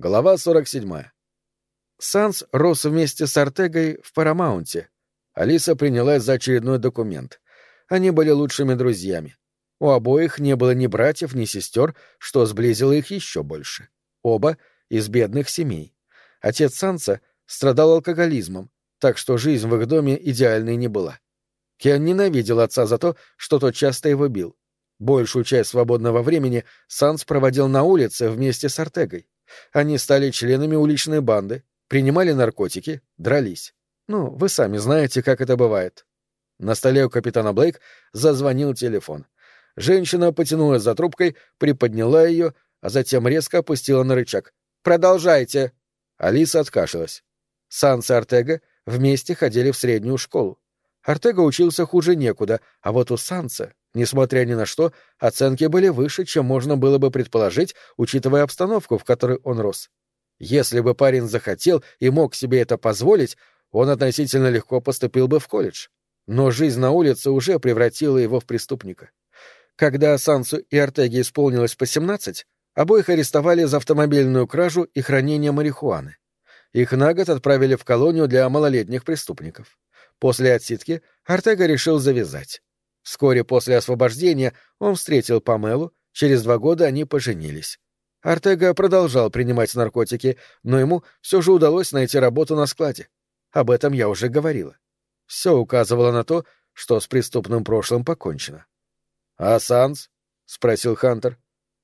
Глава 47. Санс рос вместе с Артегой в Парамаунте. Алиса принялась за очередной документ. Они были лучшими друзьями. У обоих не было ни братьев, ни сестер, что сблизило их еще больше. Оба из бедных семей. Отец Санса страдал алкоголизмом, так что жизнь в их доме идеальной не была. Кен ненавидел отца за то, что тот часто его бил. Большую часть свободного времени Санс проводил на улице вместе с Артегой. Они стали членами уличной банды, принимали наркотики, дрались. Ну, вы сами знаете, как это бывает. На столе у капитана Блейк зазвонил телефон. Женщина потянулась за трубкой, приподняла ее, а затем резко опустила на рычаг. «Продолжайте!» Алиса откашлялась. Санс и Артега вместе ходили в среднюю школу. Артега учился хуже некуда, а вот у Санса Несмотря ни на что, оценки были выше, чем можно было бы предположить, учитывая обстановку, в которой он рос. Если бы парень захотел и мог себе это позволить, он относительно легко поступил бы в колледж. Но жизнь на улице уже превратила его в преступника. Когда Сансу и Артеге исполнилось по 17, обоих арестовали за автомобильную кражу и хранение марихуаны. Их на год отправили в колонию для малолетних преступников. После отсидки Артега решил завязать. Вскоре после освобождения он встретил Памелу, через два года они поженились. Артега продолжал принимать наркотики, но ему все же удалось найти работу на складе. Об этом я уже говорила. Все указывало на то, что с преступным прошлым покончено. «А Санс?» — спросил Хантер.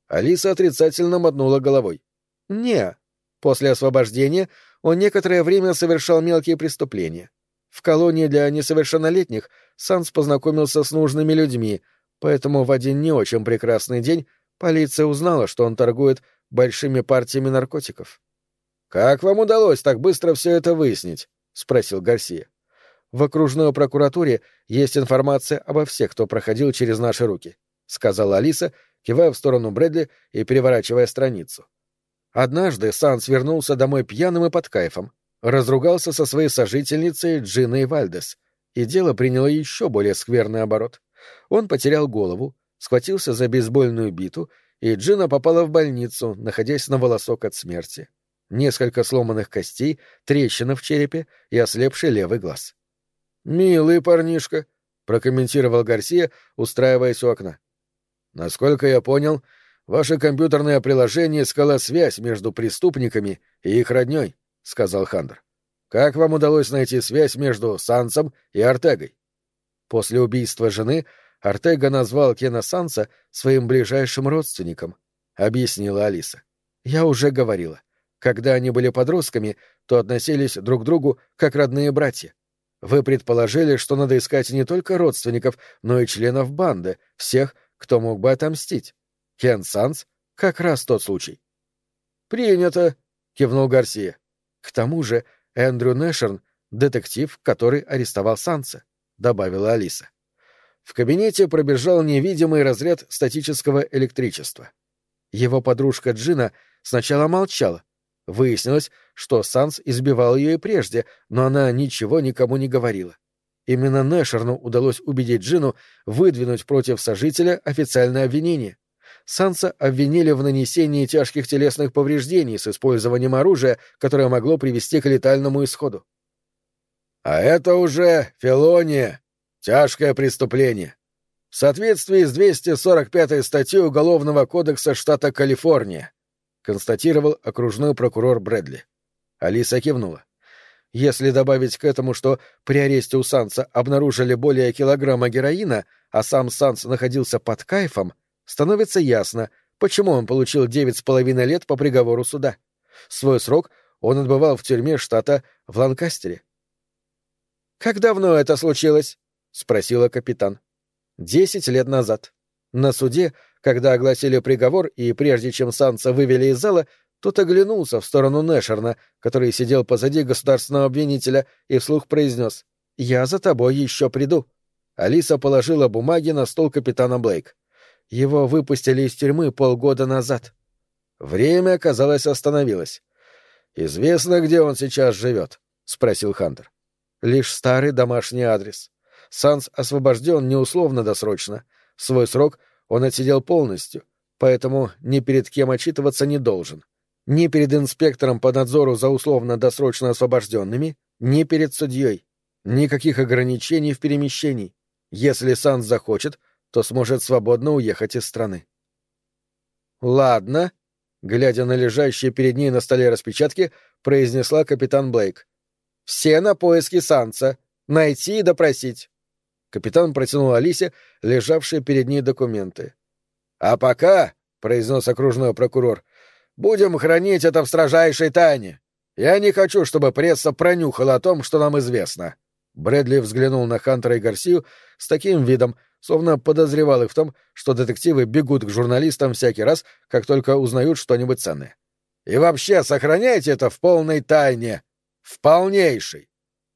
Алиса отрицательно мотнула головой. «Не. После освобождения он некоторое время совершал мелкие преступления. В колонии для несовершеннолетних Санс познакомился с нужными людьми, поэтому в один не очень прекрасный день полиция узнала, что он торгует большими партиями наркотиков. «Как вам удалось так быстро все это выяснить?» — спросил Гарсия. «В окружной прокуратуре есть информация обо всех, кто проходил через наши руки», — сказала Алиса, кивая в сторону Брэдли и переворачивая страницу. Однажды Санс вернулся домой пьяным и под кайфом разругался со своей сожительницей Джиной Вальдес, и дело приняло еще более скверный оборот. Он потерял голову, схватился за бейсбольную биту, и Джина попала в больницу, находясь на волосок от смерти. Несколько сломанных костей, трещина в черепе и ослепший левый глаз. «Милый парнишка», — прокомментировал Гарсия, устраиваясь у окна. «Насколько я понял, ваше компьютерное приложение искало связь между преступниками и их роднёй. — сказал Хандер. «Как вам удалось найти связь между Сансом и Артегой?» После убийства жены Артега назвал Кена Санса своим ближайшим родственником, — объяснила Алиса. «Я уже говорила. Когда они были подростками, то относились друг к другу как родные братья. Вы предположили, что надо искать не только родственников, но и членов банды, всех, кто мог бы отомстить. Кен Санс — как раз тот случай». «Принято», — кивнул Гарсия. К тому же Эндрю Нэшерн — детектив, который арестовал Санса, — добавила Алиса. В кабинете пробежал невидимый разряд статического электричества. Его подружка Джина сначала молчала. Выяснилось, что Санс избивал ее и прежде, но она ничего никому не говорила. Именно Нэшерну удалось убедить Джину выдвинуть против сожителя официальное обвинение. Санса обвинили в нанесении тяжких телесных повреждений с использованием оружия, которое могло привести к летальному исходу. А это уже филония, тяжкое преступление. В соответствии с 245 статьей Уголовного кодекса штата Калифорния, констатировал окружной прокурор Брэдли. Алиса кивнула. Если добавить к этому, что при аресте у Санса обнаружили более килограмма героина, а сам Санс находился под кайфом, становится ясно, почему он получил девять с половиной лет по приговору суда. Свой срок он отбывал в тюрьме штата в Ланкастере. «Как давно это случилось?» — спросила капитан. «Десять лет назад. На суде, когда огласили приговор и прежде чем Санса вывели из зала, тот оглянулся в сторону Нэшерна, который сидел позади государственного обвинителя, и вслух произнес «Я за тобой еще приду». Алиса положила бумаги на стол капитана Блейк. Его выпустили из тюрьмы полгода назад. Время, казалось, остановилось. «Известно, где он сейчас живет?» — спросил Хантер. «Лишь старый домашний адрес. Санс освобожден неусловно-досрочно. Свой срок он отсидел полностью, поэтому ни перед кем отчитываться не должен. Ни перед инспектором по надзору за условно-досрочно освобожденными, ни перед судьей. Никаких ограничений в перемещении. Если Санс захочет, то сможет свободно уехать из страны. «Ладно», — глядя на лежащие перед ней на столе распечатки, произнесла капитан Блейк. «Все на поиски Санса. Найти и допросить». Капитан протянул Алисе лежавшие перед ней документы. «А пока», — произнес окружной прокурор, — «будем хранить это в строжайшей тайне. Я не хочу, чтобы пресса пронюхала о том, что нам известно». Брэдли взглянул на Хантера и Гарсию с таким видом, словно подозревал их в том, что детективы бегут к журналистам всякий раз, как только узнают что-нибудь ценное. «И вообще сохраняйте это в полной тайне. В полнейшей.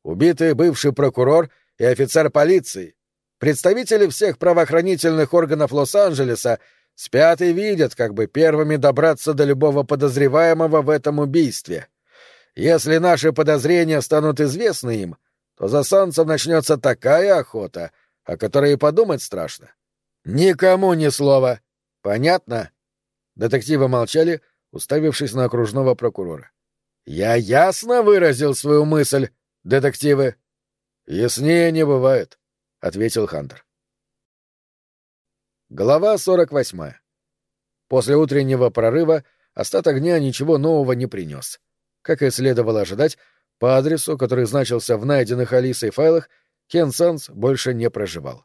Убитый бывший прокурор и офицер полиции. Представители всех правоохранительных органов Лос-Анджелеса спят и видят, как бы первыми добраться до любого подозреваемого в этом убийстве. Если наши подозрения станут известны им, то за Санцем начнется такая охота — о которой и подумать страшно. Никому ни слова. Понятно? Детективы молчали, уставившись на окружного прокурора. Я ясно выразил свою мысль, детективы. Яснее не бывает, ответил Хантер. Глава 48. После утреннего прорыва остаток дня ничего нового не принес. Как и следовало ожидать, по адресу, который значился в найденных Алисой файлах, Кен Санс больше не проживал.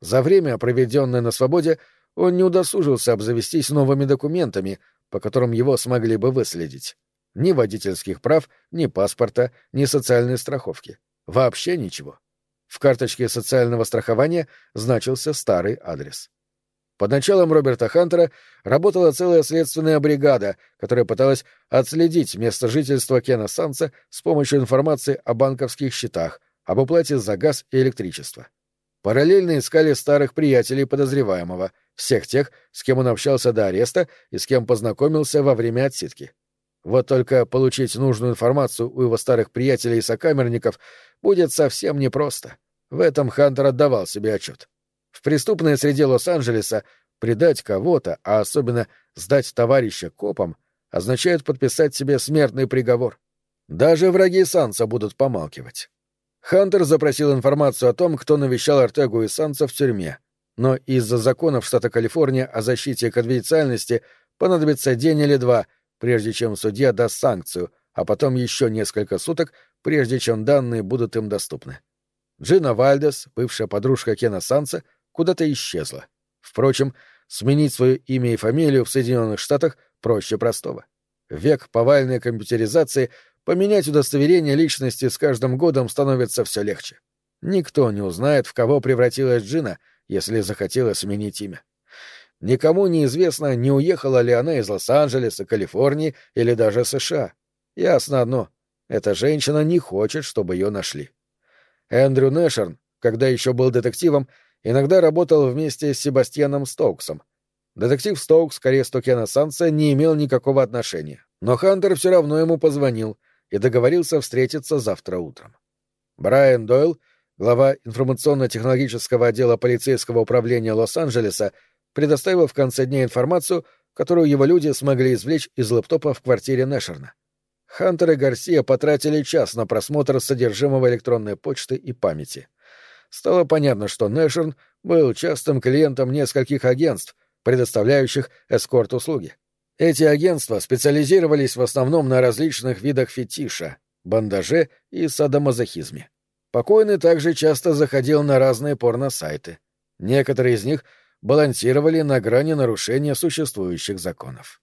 За время, проведенное на свободе, он не удосужился обзавестись новыми документами, по которым его смогли бы выследить. Ни водительских прав, ни паспорта, ни социальной страховки. Вообще ничего. В карточке социального страхования значился старый адрес. Под началом Роберта Хантера работала целая следственная бригада, которая пыталась отследить место жительства Кена Санса с помощью информации о банковских счетах, об уплате за газ и электричество. Параллельно искали старых приятелей подозреваемого, всех тех, с кем он общался до ареста и с кем познакомился во время отсидки. Вот только получить нужную информацию у его старых приятелей и сокамерников будет совсем непросто. В этом Хантер отдавал себе отчет. В преступной среде Лос-Анджелеса предать кого-то, а особенно сдать товарища копам, означает подписать себе смертный приговор. Даже враги Санса будут помалкивать. Хантер запросил информацию о том, кто навещал Артегу и Санса в тюрьме, но из-за законов штата Калифорния о защите конфиденциальности понадобится день или два, прежде чем судья даст санкцию, а потом еще несколько суток, прежде чем данные будут им доступны. Джина Вальдес, бывшая подружка Кена Санса, куда-то исчезла. Впрочем, сменить свое имя и фамилию в Соединенных Штатах проще простого. Век повальной компьютеризации — Поменять удостоверение личности с каждым годом становится все легче. Никто не узнает, в кого превратилась Джина, если захотела сменить имя. Никому не известно, не уехала ли она из Лос-Анджелеса, Калифорнии или даже США. Ясно одно — эта женщина не хочет, чтобы ее нашли. Эндрю Нэшерн, когда еще был детективом, иногда работал вместе с Себастьяном Стоуксом. Детектив Стоукс к аресту Кена Санса не имел никакого отношения, но Хантер все равно ему позвонил — и договорился встретиться завтра утром. Брайан Дойл, глава информационно-технологического отдела полицейского управления Лос-Анджелеса, предоставил в конце дня информацию, которую его люди смогли извлечь из лэптопа в квартире Нэшерна. Хантер и Гарсия потратили час на просмотр содержимого электронной почты и памяти. Стало понятно, что Нэшерн был частым клиентом нескольких агентств, предоставляющих эскорт-услуги. Эти агентства специализировались в основном на различных видах фетиша, бандаже и садомазохизме. Покойный также часто заходил на разные порно-сайты. Некоторые из них балансировали на грани нарушения существующих законов.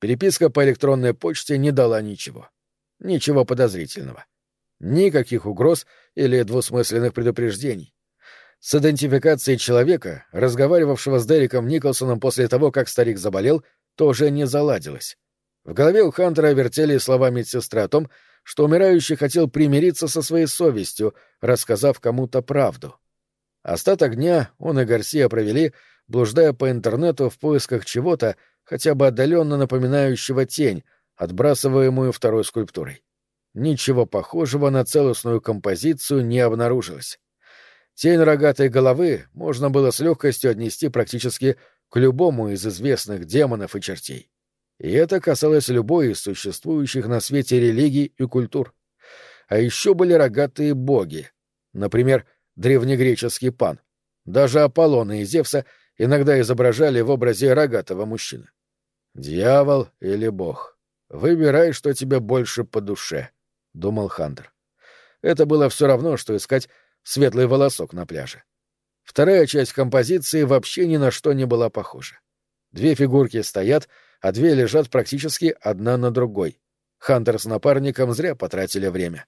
Переписка по электронной почте не дала ничего. Ничего подозрительного. Никаких угроз или двусмысленных предупреждений. С идентификацией человека, разговаривавшего с Дереком Николсоном после того, как старик заболел, тоже не заладилось. В голове у Хантера вертели слова медсестры о том, что умирающий хотел примириться со своей совестью, рассказав кому-то правду. Остаток дня он и Гарсия провели, блуждая по интернету в поисках чего-то, хотя бы отдаленно напоминающего тень, отбрасываемую второй скульптурой. Ничего похожего на целостную композицию не обнаружилось. Тень рогатой головы можно было с легкостью отнести практически к любому из известных демонов и чертей. И это касалось любой из существующих на свете религий и культур. А еще были рогатые боги. Например, древнегреческий пан. Даже Аполлона и Зевса иногда изображали в образе рогатого мужчины. «Дьявол или бог? Выбирай, что тебе больше по душе», — думал Хантер. Это было все равно, что искать светлый волосок на пляже. Вторая часть композиции вообще ни на что не была похожа. Две фигурки стоят, а две лежат практически одна на другой. Хантер с напарником зря потратили время.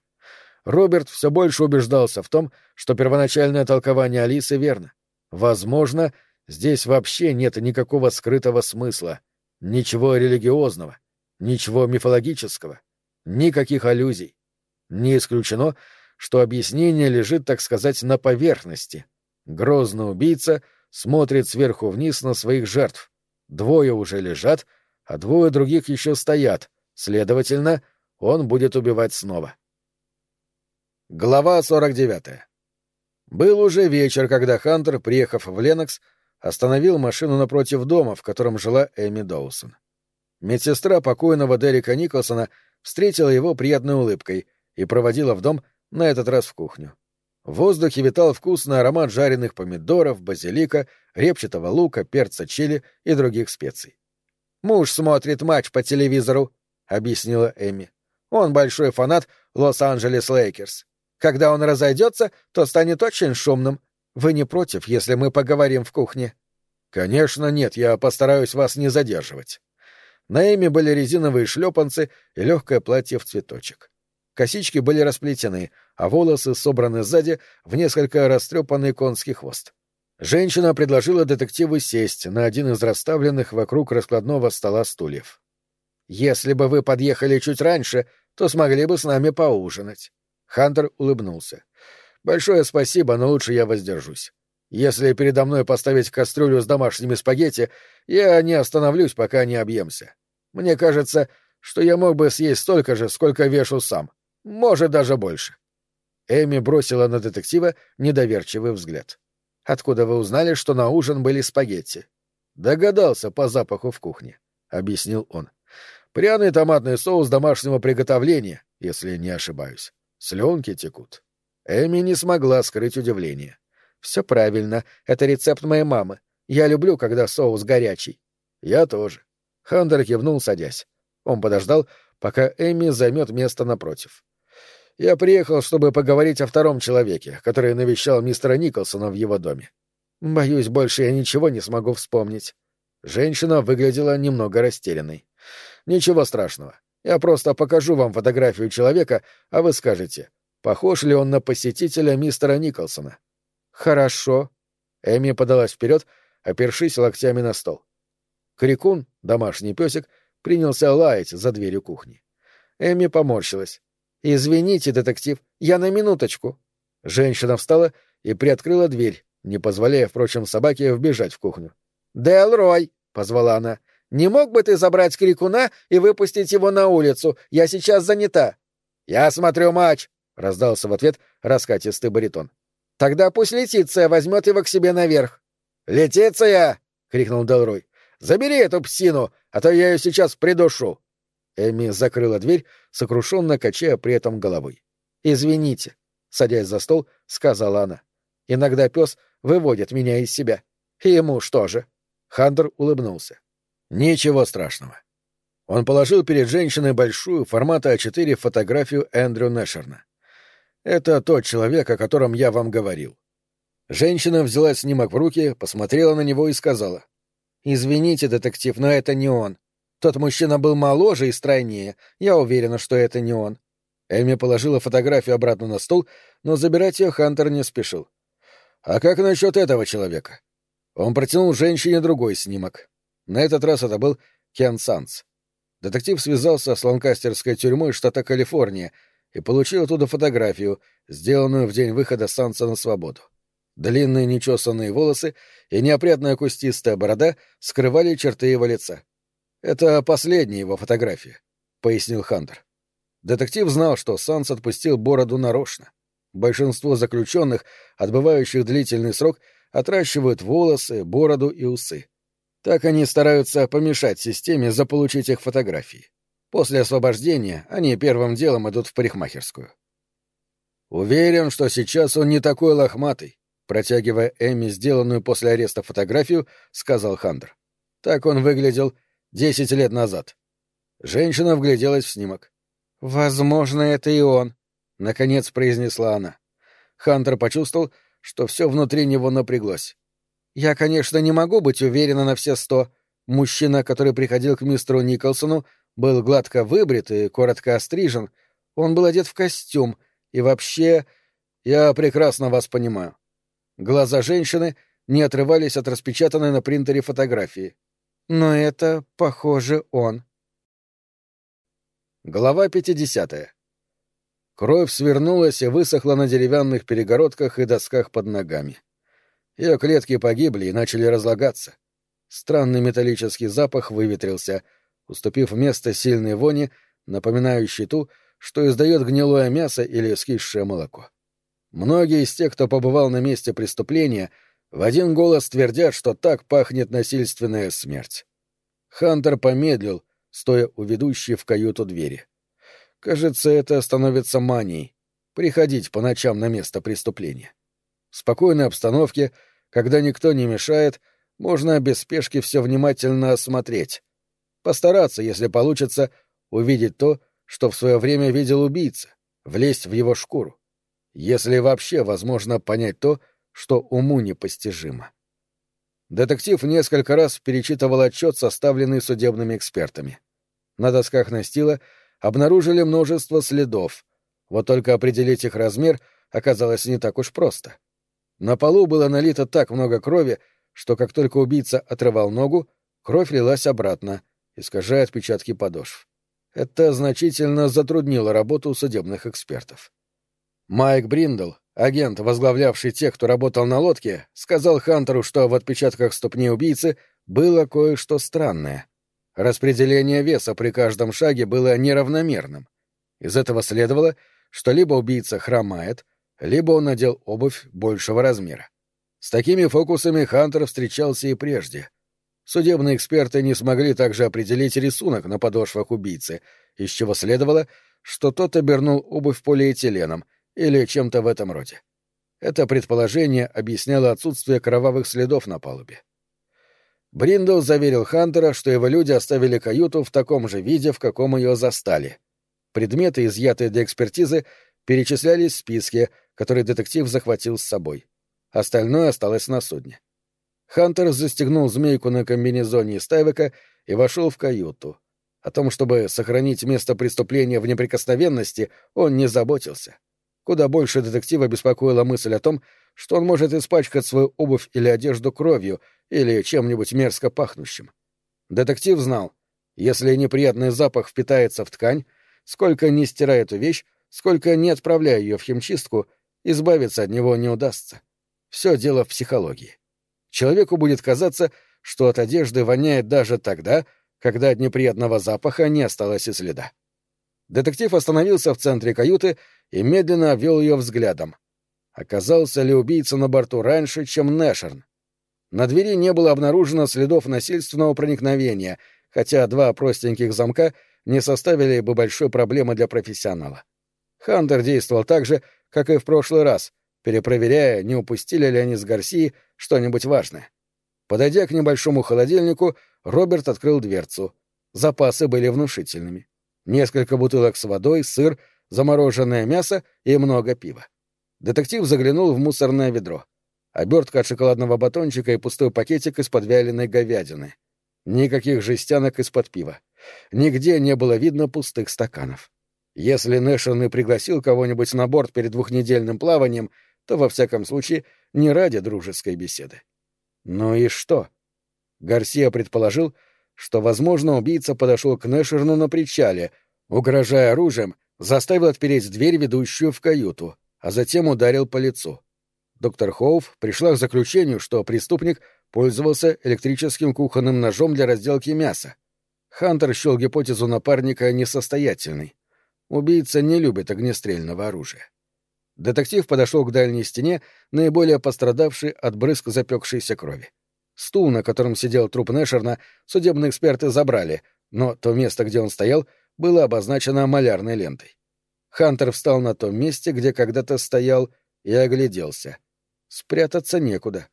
Роберт все больше убеждался в том, что первоначальное толкование Алисы верно. Возможно, здесь вообще нет никакого скрытого смысла, ничего религиозного, ничего мифологического, никаких аллюзий. Не исключено, что объяснение лежит, так сказать, на поверхности. Грозный убийца смотрит сверху вниз на своих жертв. Двое уже лежат, а двое других еще стоят. Следовательно, он будет убивать снова. Глава 49. Был уже вечер, когда Хантер, приехав в Ленокс, остановил машину напротив дома, в котором жила Эми Доусон. Медсестра покойного Дерека Николсона встретила его приятной улыбкой и проводила в дом, на этот раз в кухню. В воздухе витал вкусный аромат жареных помидоров, базилика, репчатого лука, перца чили и других специй. «Муж смотрит матч по телевизору», — объяснила Эми. «Он большой фанат Лос-Анджелес Лейкерс. Когда он разойдется, то станет очень шумным. Вы не против, если мы поговорим в кухне?» «Конечно нет, я постараюсь вас не задерживать». На Эми были резиновые шлепанцы и легкое платье в цветочек. Косички были расплетены, а волосы собраны сзади в несколько растрепанный конский хвост. Женщина предложила детективу сесть на один из расставленных вокруг раскладного стола стульев. «Если бы вы подъехали чуть раньше, то смогли бы с нами поужинать». Хантер улыбнулся. «Большое спасибо, но лучше я воздержусь. Если передо мной поставить кастрюлю с домашними спагетти, я не остановлюсь, пока не объемся. Мне кажется, что я мог бы съесть столько же, сколько вешу сам. Может, даже больше. Эми бросила на детектива недоверчивый взгляд. «Откуда вы узнали, что на ужин были спагетти?» «Догадался по запаху в кухне», — объяснил он. «Пряный томатный соус домашнего приготовления, если не ошибаюсь. Сленки текут». Эми не смогла скрыть удивление. «Все правильно. Это рецепт моей мамы. Я люблю, когда соус горячий». «Я тоже». Хандер кивнул, садясь. Он подождал, пока Эми займет место напротив. Я приехал, чтобы поговорить о втором человеке, который навещал мистера Николсона в его доме. Боюсь, больше я ничего не смогу вспомнить. Женщина выглядела немного растерянной. Ничего страшного. Я просто покажу вам фотографию человека, а вы скажете, похож ли он на посетителя мистера Николсона. Хорошо. Эми подалась вперед, опершись локтями на стол. Крикун, домашний песик, принялся лаять за дверью кухни. Эми поморщилась. «Извините, детектив, я на минуточку». Женщина встала и приоткрыла дверь, не позволяя, впрочем, собаке вбежать в кухню. «Делрой!» — позвала она. «Не мог бы ты забрать крикуна и выпустить его на улицу? Я сейчас занята». «Я смотрю матч!» — раздался в ответ раскатистый баритон. «Тогда пусть Летиция возьмет его к себе наверх». «Летиция!» — крикнул Делрой. «Забери эту псину, а то я ее сейчас придушу». Эми закрыла дверь, сокрушенно качая при этом головой. «Извините», — садясь за стол, сказала она. «Иногда пес выводит меня из себя. И ему что же?» Хантер улыбнулся. «Ничего страшного». Он положил перед женщиной большую формата А4 фотографию Эндрю Нэшерна. «Это тот человек, о котором я вам говорил». Женщина взяла снимок в руки, посмотрела на него и сказала. «Извините, детектив, но это не он. Тот мужчина был моложе и стройнее. Я уверена, что это не он. Эми положила фотографию обратно на стол, но забирать ее Хантер не спешил. «А как насчет этого человека?» Он протянул женщине другой снимок. На этот раз это был Кен Санс. Детектив связался с ланкастерской тюрьмой штата Калифорния и получил оттуда фотографию, сделанную в день выхода Санса на свободу. Длинные нечесанные волосы и неопрятная кустистая борода скрывали черты его лица. «Это последняя его фотография», — пояснил Хантер. Детектив знал, что Санс отпустил бороду нарочно. Большинство заключенных, отбывающих длительный срок, отращивают волосы, бороду и усы. Так они стараются помешать системе заполучить их фотографии. После освобождения они первым делом идут в парикмахерскую. Уверен, что сейчас он не такой лохматый, протягивая Эми сделанную после ареста фотографию, сказал Хандер. Так он выглядел десять лет назад. Женщина вгляделась в снимок. «Возможно, это и он», — наконец произнесла она. Хантер почувствовал, что все внутри него напряглось. «Я, конечно, не могу быть уверена на все сто. Мужчина, который приходил к мистеру Николсону, был гладко выбрит и коротко острижен. Он был одет в костюм, и вообще... Я прекрасно вас понимаю». Глаза женщины не отрывались от распечатанной на принтере фотографии. «Но это, похоже, он». Глава 50. Кровь свернулась и высохла на деревянных перегородках и досках под ногами. Ее клетки погибли и начали разлагаться. Странный металлический запах выветрился, уступив место сильной вони, напоминающей ту, что издает гнилое мясо или скисшее молоко. Многие из тех, кто побывал на месте преступления, в один голос твердят, что так пахнет насильственная смерть. Хантер помедлил, стоя у ведущей в каюту двери. Кажется, это становится манией — приходить по ночам на место преступления. В спокойной обстановке, когда никто не мешает, можно без спешки все внимательно осмотреть. Постараться, если получится, увидеть то, что в свое время видел убийца, влезть в его шкуру. Если вообще возможно понять то, что уму непостижимо. Детектив несколько раз перечитывал отчет, составленный судебными экспертами. На досках настила обнаружили множество следов, вот только определить их размер оказалось не так уж просто. На полу было налито так много крови, что как только убийца отрывал ногу, кровь лилась обратно, искажая отпечатки подошв. Это значительно затруднило работу судебных экспертов. Майк Бриндл, агент, возглавлявший тех, кто работал на лодке, сказал Хантеру, что в отпечатках ступней убийцы было кое-что странное. Распределение веса при каждом шаге было неравномерным. Из этого следовало, что либо убийца хромает, либо он надел обувь большего размера. С такими фокусами Хантер встречался и прежде. Судебные эксперты не смогли также определить рисунок на подошвах убийцы, из чего следовало, что тот обернул обувь полиэтиленом или чем-то в этом роде. Это предположение объясняло отсутствие кровавых следов на палубе. Бриндл заверил Хантера, что его люди оставили каюту в таком же виде, в каком ее застали. Предметы, изъятые для экспертизы, перечислялись в списке, который детектив захватил с собой. Остальное осталось на судне. Хантер застегнул змейку на комбинезоне Стайвека и вошел в каюту. О том, чтобы сохранить место преступления в неприкосновенности, он не заботился. Куда больше детектива беспокоила мысль о том, что он может испачкать свою обувь или одежду кровью или чем-нибудь мерзко пахнущим. Детектив знал, если неприятный запах впитается в ткань, сколько не стирая эту вещь, сколько не отправляя ее в химчистку, избавиться от него не удастся. Все дело в психологии. Человеку будет казаться, что от одежды воняет даже тогда, когда от неприятного запаха не осталось и следа. Детектив остановился в центре каюты и медленно обвел ее взглядом. Оказался ли убийца на борту раньше, чем Нэшерн? На двери не было обнаружено следов насильственного проникновения, хотя два простеньких замка не составили бы большой проблемы для профессионала. Хантер действовал так же, как и в прошлый раз, перепроверяя, не упустили ли они с Гарсии что-нибудь важное. Подойдя к небольшому холодильнику, Роберт открыл дверцу. Запасы были внушительными. Несколько бутылок с водой, сыр, замороженное мясо и много пива. Детектив заглянул в мусорное ведро. Обертка от шоколадного батончика и пустой пакетик из-под вяленой говядины. Никаких жестянок из-под пива. Нигде не было видно пустых стаканов. Если Нэшон и пригласил кого-нибудь на борт перед двухнедельным плаванием, то, во всяком случае, не ради дружеской беседы. Ну и что? Гарсия предположил, что, возможно, убийца подошел к Нэшерну на причале, угрожая оружием, заставил отпереть дверь, ведущую в каюту, а затем ударил по лицу. Доктор Хоуф пришла к заключению, что преступник пользовался электрическим кухонным ножом для разделки мяса. Хантер счел гипотезу напарника несостоятельной. Убийца не любит огнестрельного оружия. Детектив подошел к дальней стене, наиболее пострадавшей от брызг запекшейся крови. Стул, на котором сидел труп Нэшерна, судебные эксперты забрали, но то место, где он стоял, было обозначено малярной лентой. Хантер встал на том месте, где когда-то стоял, и огляделся. Спрятаться некуда.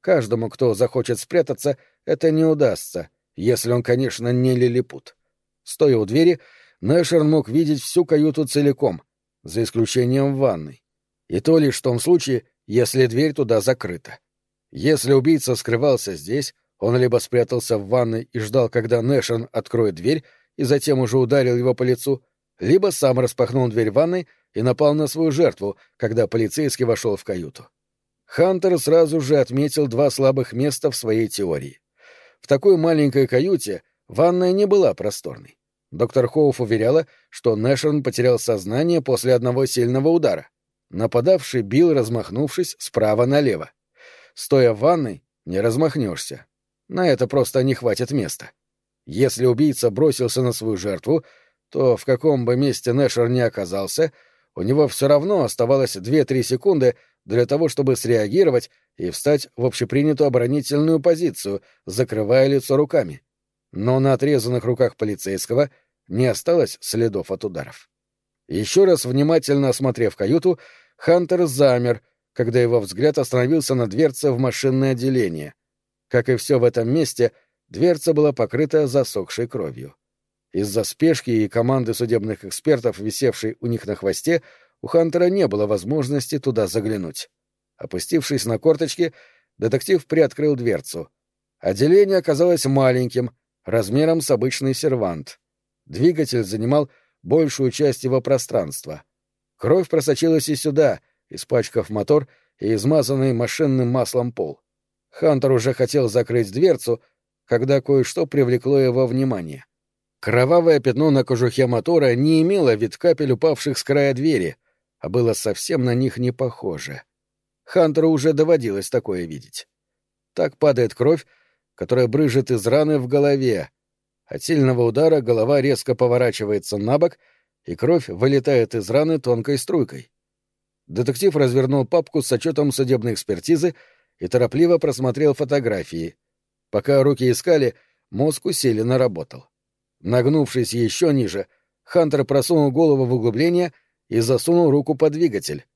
Каждому, кто захочет спрятаться, это не удастся, если он, конечно, не лилипут. Стоя у двери, Нэшер мог видеть всю каюту целиком, за исключением ванной. И то лишь в том случае, если дверь туда закрыта. Если убийца скрывался здесь, он либо спрятался в ванной и ждал, когда Нэшен откроет дверь, и затем уже ударил его по лицу, либо сам распахнул дверь ванной и напал на свою жертву, когда полицейский вошел в каюту. Хантер сразу же отметил два слабых места в своей теории. В такой маленькой каюте ванная не была просторной. Доктор Хоуф уверяла, что Нэшерн потерял сознание после одного сильного удара. Нападавший бил, размахнувшись справа налево. Стоя в ванной, не размахнешься. На это просто не хватит места. Если убийца бросился на свою жертву, то в каком бы месте Нэшер не оказался, у него все равно оставалось 2-3 секунды для того, чтобы среагировать и встать в общепринятую оборонительную позицию, закрывая лицо руками. Но на отрезанных руках полицейского не осталось следов от ударов. Еще раз внимательно осмотрев каюту, Хантер замер, когда его взгляд остановился на дверце в машинное отделение. Как и все в этом месте, дверца была покрыта засохшей кровью. Из-за спешки и команды судебных экспертов, висевшей у них на хвосте, у Хантера не было возможности туда заглянуть. Опустившись на корточки, детектив приоткрыл дверцу. Отделение оказалось маленьким, размером с обычный сервант. Двигатель занимал большую часть его пространства. Кровь просочилась и сюда, испачкав мотор и измазанный машинным маслом пол. Хантер уже хотел закрыть дверцу, когда кое-что привлекло его внимание. Кровавое пятно на кожухе мотора не имело вид капель, упавших с края двери, а было совсем на них не похоже. Хантеру уже доводилось такое видеть. Так падает кровь, которая брыжет из раны в голове. От сильного удара голова резко поворачивается на бок, и кровь вылетает из раны тонкой струйкой. Детектив развернул папку с отчетом судебной экспертизы и торопливо просмотрел фотографии. Пока руки искали, мозг усиленно работал. Нагнувшись еще ниже, Хантер просунул голову в углубление и засунул руку под двигатель.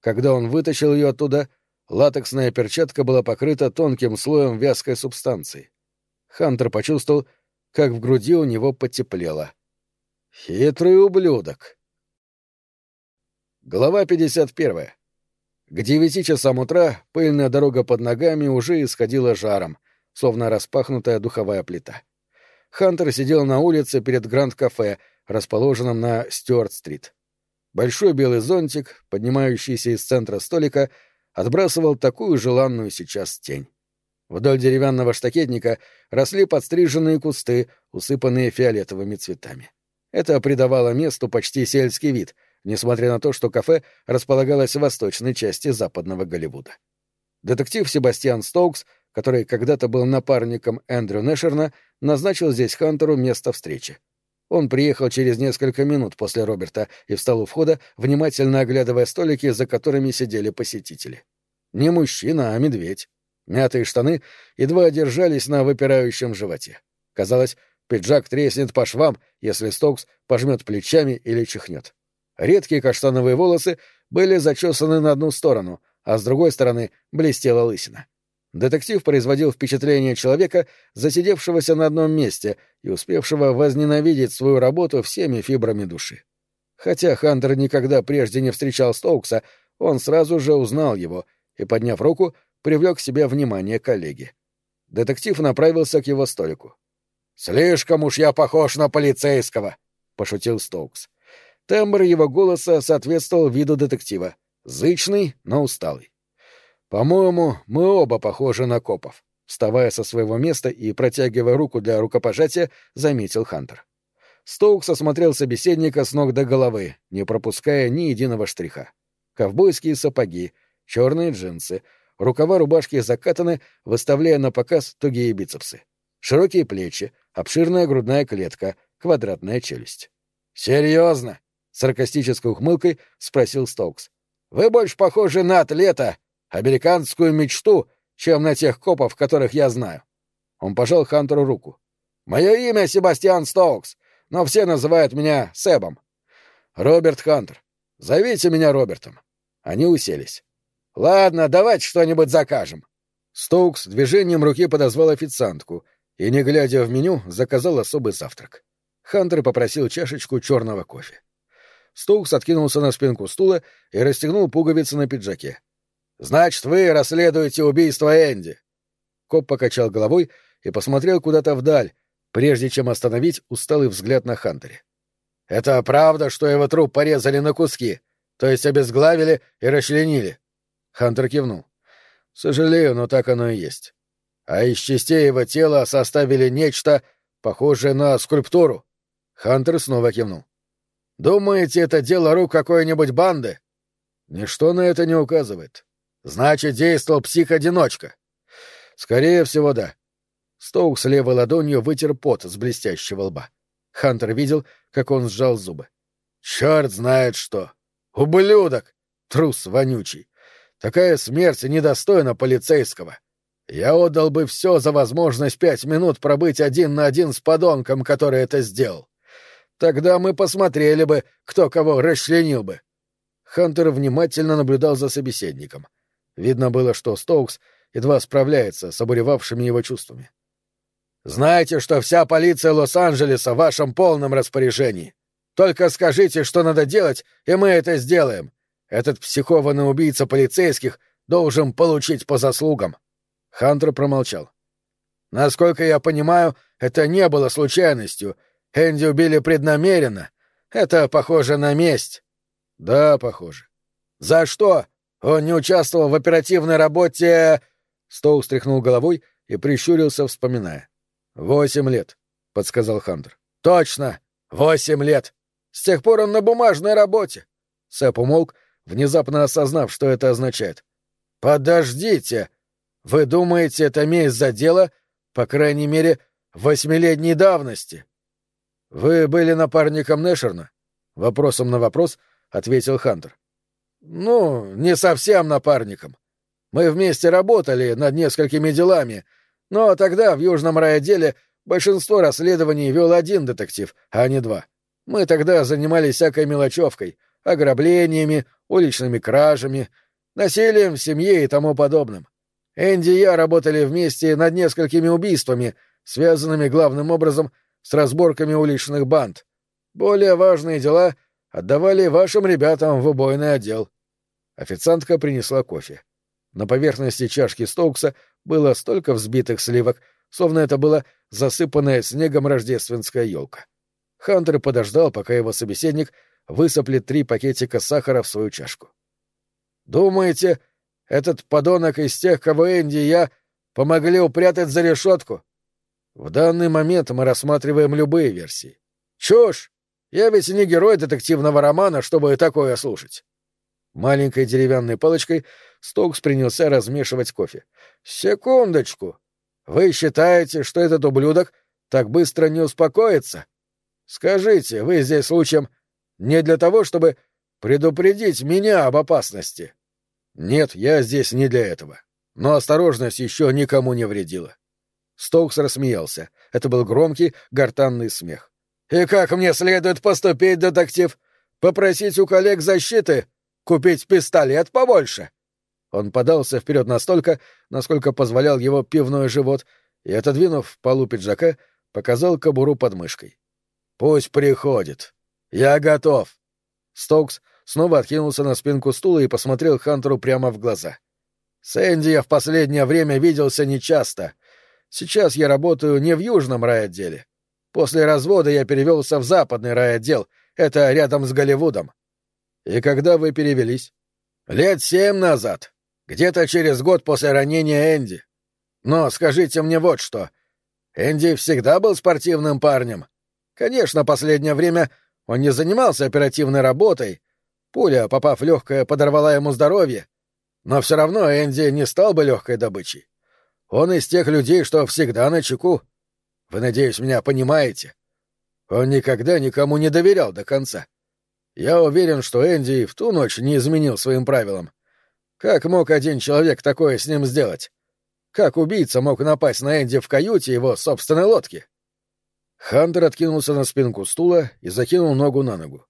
Когда он вытащил ее оттуда, латексная перчатка была покрыта тонким слоем вязкой субстанции. Хантер почувствовал, как в груди у него потеплело. «Хитрый ублюдок!» Глава 51. К девяти часам утра пыльная дорога под ногами уже исходила жаром, словно распахнутая духовая плита. Хантер сидел на улице перед Гранд-кафе, расположенном на Стюарт-стрит. Большой белый зонтик, поднимающийся из центра столика, отбрасывал такую желанную сейчас тень. Вдоль деревянного штакетника росли подстриженные кусты, усыпанные фиолетовыми цветами. Это придавало месту почти сельский вид, несмотря на то, что кафе располагалось в восточной части западного Голливуда. Детектив Себастьян Стоукс, который когда-то был напарником Эндрю Нэшерна, назначил здесь Хантеру место встречи. Он приехал через несколько минут после Роберта и встал у входа, внимательно оглядывая столики, за которыми сидели посетители. Не мужчина, а медведь. Мятые штаны едва держались на выпирающем животе. Казалось, пиджак треснет по швам, если Стокс пожмет плечами или чихнет. Редкие каштановые волосы были зачесаны на одну сторону, а с другой стороны блестела лысина. Детектив производил впечатление человека, засидевшегося на одном месте и успевшего возненавидеть свою работу всеми фибрами души. Хотя Хантер никогда прежде не встречал Стоукса, он сразу же узнал его и, подняв руку, привлек к себе внимание коллеги. Детектив направился к его столику. «Слишком уж я похож на полицейского», — пошутил Стоукс. Тембр его голоса соответствовал виду детектива. Зычный, но усталый. «По-моему, мы оба похожи на копов», — вставая со своего места и протягивая руку для рукопожатия, заметил Хантер. Стоукс осмотрел собеседника с ног до головы, не пропуская ни единого штриха. Ковбойские сапоги, черные джинсы, рукава рубашки закатаны, выставляя на показ тугие бицепсы. Широкие плечи, обширная грудная клетка, квадратная челюсть. «Серьезно?» — саркастической ухмылкой спросил Стоукс. «Вы больше похожи на атлета, американскую мечту чем на тех копов, которых я знаю. Он пожал Хантеру руку. Мое имя Себастьян Стоукс, но все называют меня Себом. Роберт Хантер. Зовите меня Робертом. Они уселись. Ладно, давайте что-нибудь закажем. Стоукс движением руки подозвал официантку и, не глядя в меню, заказал особый завтрак. Хантер попросил чашечку черного кофе. Стоукс откинулся на спинку стула и расстегнул пуговицы на пиджаке. «Значит, вы расследуете убийство Энди?» Коп покачал головой и посмотрел куда-то вдаль, прежде чем остановить усталый взгляд на Хантере. «Это правда, что его труп порезали на куски, то есть обезглавили и расчленили?» Хантер кивнул. «Сожалею, но так оно и есть. А из частей его тела составили нечто, похожее на скульптуру?» Хантер снова кивнул. «Думаете, это дело рук какой-нибудь банды?» «Ничто на это не указывает. Значит, действовал псих-одиночка?» «Скорее всего, да». Стоукс левой ладонью вытер пот с блестящего лба. Хантер видел, как он сжал зубы. «Черт знает что! Ублюдок! Трус вонючий! Такая смерть недостойна полицейского!» Я отдал бы все за возможность пять минут пробыть один на один с подонком, который это сделал. Тогда мы посмотрели бы, кто кого расчленил бы. Хантер внимательно наблюдал за собеседником. Видно было, что Стоукс едва справляется с обуревавшими его чувствами. «Знаете, что вся полиция Лос-Анджелеса в вашем полном распоряжении. Только скажите, что надо делать, и мы это сделаем. Этот психованный убийца полицейских должен получить по заслугам». Хантер промолчал. «Насколько я понимаю, это не было случайностью, Энди убили преднамеренно. Это похоже на месть. Да, похоже. За что? Он не участвовал в оперативной работе... Стоу стряхнул головой и прищурился, вспоминая. «Восемь лет», — подсказал Хантер. «Точно! Восемь лет! С тех пор он на бумажной работе!» Сэп умолк, внезапно осознав, что это означает. «Подождите! Вы думаете, это месть за дело, по крайней мере, восьмилетней давности?» «Вы были напарником Нэшерна?» Вопросом на вопрос ответил Хантер. «Ну, не совсем напарником. Мы вместе работали над несколькими делами, но тогда в Южном райотделе большинство расследований вел один детектив, а не два. Мы тогда занимались всякой мелочевкой, ограблениями, уличными кражами, насилием в семье и тому подобным. Энди и я работали вместе над несколькими убийствами, связанными главным образом с разборками уличных банд. Более важные дела отдавали вашим ребятам в убойный отдел. Официантка принесла кофе. На поверхности чашки Стоукса было столько взбитых сливок, словно это была засыпанная снегом рождественская елка. Хантер подождал, пока его собеседник высыплет три пакетика сахара в свою чашку. «Думаете, этот подонок из тех, кого Энди и я помогли упрятать за решетку?» В данный момент мы рассматриваем любые версии. Чушь! Я ведь не герой детективного романа, чтобы такое слушать. Маленькой деревянной палочкой Стокс принялся размешивать кофе. Секундочку. Вы считаете, что этот ублюдок так быстро не успокоится? Скажите, вы здесь случаем не для того, чтобы предупредить меня об опасности? Нет, я здесь не для этого. Но осторожность еще никому не вредила. Стоукс рассмеялся. Это был громкий, гортанный смех. «И как мне следует поступить, детектив? Попросить у коллег защиты? Купить пистолет побольше?» Он подался вперед настолько, насколько позволял его пивной живот, и, отодвинув полу пиджака, показал кобуру под мышкой. «Пусть приходит. Я готов». Стоукс снова откинулся на спинку стула и посмотрел Хантеру прямо в глаза. «С Энди я в последнее время виделся нечасто». Сейчас я работаю не в южном райотделе. После развода я перевелся в западный райотдел. Это рядом с Голливудом. И когда вы перевелись? Лет семь назад. Где-то через год после ранения Энди. Но скажите мне вот что. Энди всегда был спортивным парнем. Конечно, последнее время он не занимался оперативной работой. Пуля, попав в легкое, подорвала ему здоровье. Но все равно Энди не стал бы легкой добычей. Он из тех людей, что всегда на чеку. Вы, надеюсь, меня понимаете? Он никогда никому не доверял до конца. Я уверен, что Энди в ту ночь не изменил своим правилам. Как мог один человек такое с ним сделать? Как убийца мог напасть на Энди в каюте его собственной лодки? Хантер откинулся на спинку стула и закинул ногу на ногу.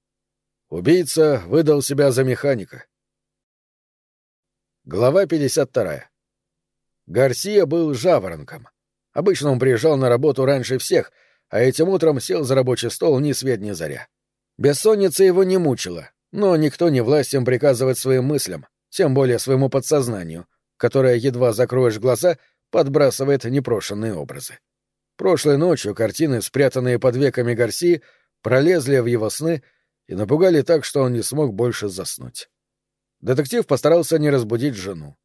Убийца выдал себя за механика. Глава 52. Гарсия был жаворонком. Обычно он приезжал на работу раньше всех, а этим утром сел за рабочий стол ни свет ни заря. Бессонница его не мучила, но никто не властен приказывать своим мыслям, тем более своему подсознанию, которое, едва закроешь глаза, подбрасывает непрошенные образы. Прошлой ночью картины, спрятанные под веками Гарсии, пролезли в его сны и напугали так, что он не смог больше заснуть. Детектив постарался не разбудить жену.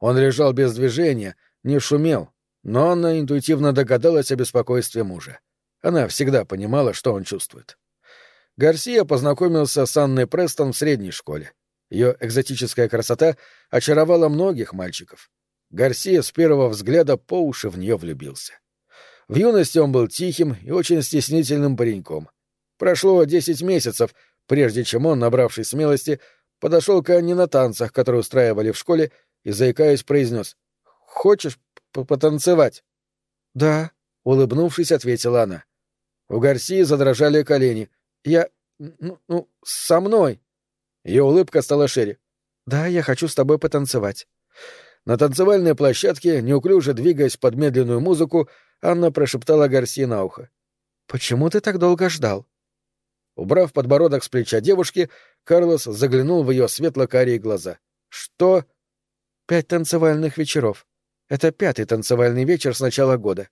Он лежал без движения, не шумел, но Анна интуитивно догадалась о беспокойстве мужа. Она всегда понимала, что он чувствует. Гарсия познакомился с Анной Престон в средней школе. Ее экзотическая красота очаровала многих мальчиков. Гарсия с первого взгляда по уши в нее влюбился. В юности он был тихим и очень стеснительным пареньком. Прошло десять месяцев, прежде чем он, набравшись смелости, подошел к Анне на танцах, которые устраивали в школе, и, заикаясь, произнес «Хочешь потанцевать?» «Да», — улыбнувшись, ответила она. У Гарсии задрожали колени. «Я... ну, ну со мной». Ее улыбка стала шире. «Да, я хочу с тобой потанцевать». На танцевальной площадке, неуклюже двигаясь под медленную музыку, Анна прошептала Гарси на ухо. «Почему ты так долго ждал?» Убрав подбородок с плеча девушки, Карлос заглянул в ее светло-карие глаза. «Что?» «Пять танцевальных вечеров. Это пятый танцевальный вечер с начала года.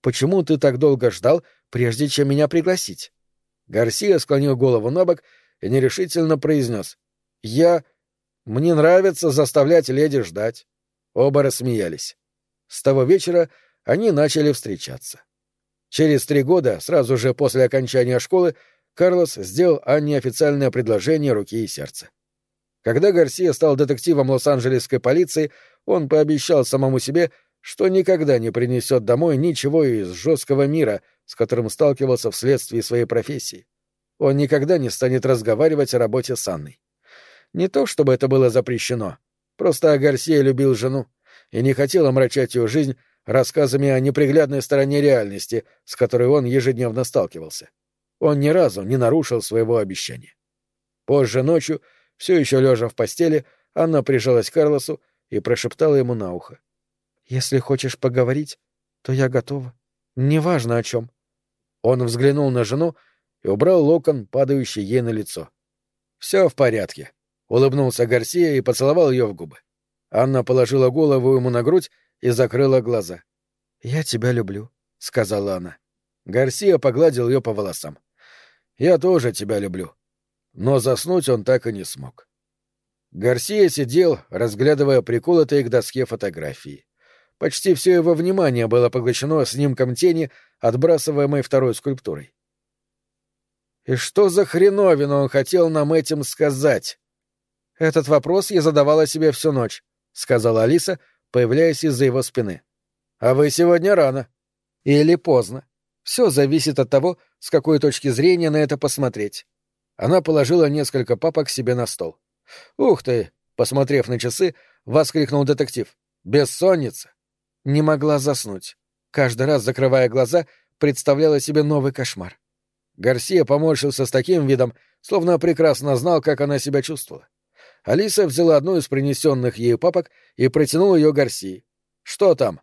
Почему ты так долго ждал, прежде чем меня пригласить?» Гарсия склонил голову на бок и нерешительно произнес. «Я... Мне нравится заставлять леди ждать». Оба рассмеялись. С того вечера они начали встречаться. Через три года, сразу же после окончания школы, Карлос сделал Анне официальное предложение руки и сердца. Когда Гарсия стал детективом Лос-Анджелесской полиции, он пообещал самому себе, что никогда не принесет домой ничего из жесткого мира, с которым сталкивался вследствие своей профессии. Он никогда не станет разговаривать о работе с Анной. Не то чтобы это было запрещено, просто Гарсия любил жену и не хотел омрачать ее жизнь рассказами о неприглядной стороне реальности, с которой он ежедневно сталкивался. Он ни разу не нарушил своего обещания. Позже ночью, все еще лежа в постели, Анна прижалась к Карлосу и прошептала ему на ухо. «Если хочешь поговорить, то я готова. Неважно о чем». Он взглянул на жену и убрал локон, падающий ей на лицо. «Все в порядке», — улыбнулся Гарсия и поцеловал ее в губы. Анна положила голову ему на грудь и закрыла глаза. «Я тебя люблю», — сказала она. Гарсия погладил ее по волосам. Я тоже тебя люблю. Но заснуть он так и не смог. Гарсия сидел, разглядывая приколотые к доске фотографии. Почти все его внимание было поглощено снимком тени, отбрасываемой второй скульптурой. И что за хреновину он хотел нам этим сказать? Этот вопрос я задавала себе всю ночь, сказала Алиса, появляясь из-за его спины. А вы сегодня рано. Или поздно. Все зависит от того, с какой точки зрения на это посмотреть. Она положила несколько папок себе на стол. «Ух ты!» — посмотрев на часы, воскликнул детектив. «Бессонница!» Не могла заснуть. Каждый раз, закрывая глаза, представляла себе новый кошмар. Гарсия поморщился с таким видом, словно прекрасно знал, как она себя чувствовала. Алиса взяла одну из принесенных ею папок и протянула ее Гарсии. «Что там?»